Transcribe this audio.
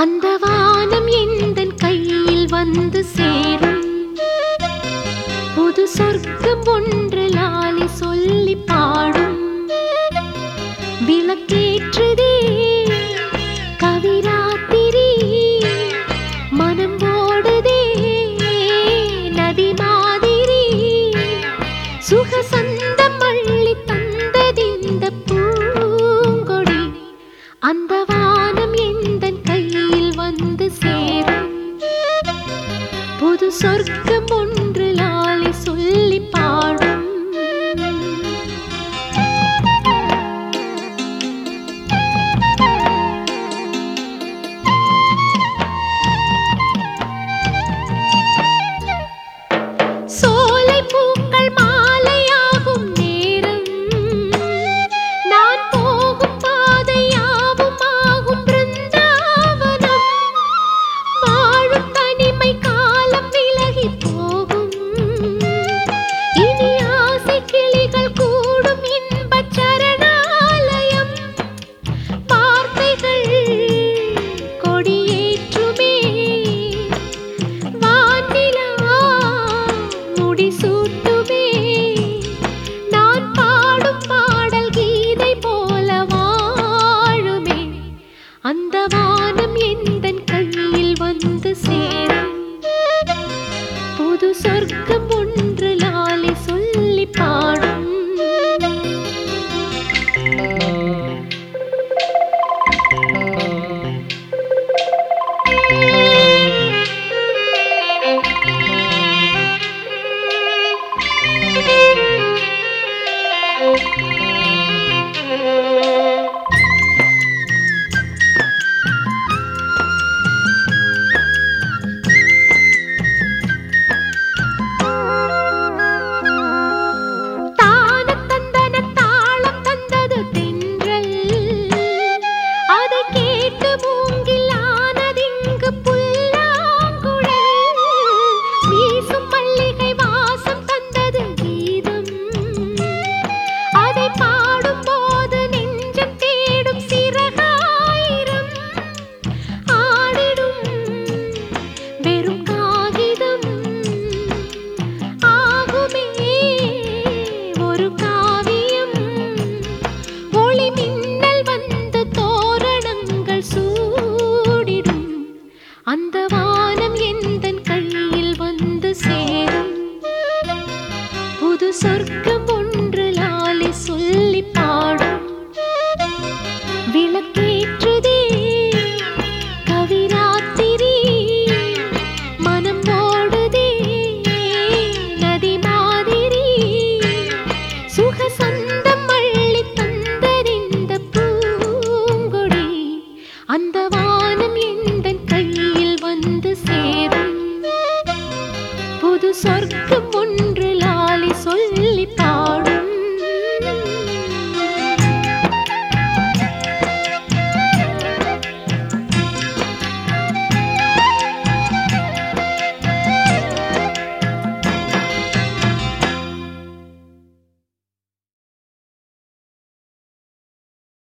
அந்த வானம் எந்த கையில் வந்து சேரும் புது சொர்க்கம் ஒன்று லாலி சொல்லி பாடும் விளக்கேற்றுதே கவிராத்திரி மனம் ஓடுதே நதி மாதிரி சுகசந்த அந்த வானம் எந்த கையில் வந்து சேரும்? புது சொர்க்க அந்த வானம் எந்த கையில் வந்து சேர விளக்கேற்றுதே. கவிராத்திரி மனம் ஓடுதே. நதி மாதிரி சுக சந்தம் அள்ளி தந்தறிந்த பூங்கொடி. அந்த வானம் எந்த கையில் வந்து சேரும்? புது சொர்க்கம் ஒன்று லாலி சொல்லிப்பா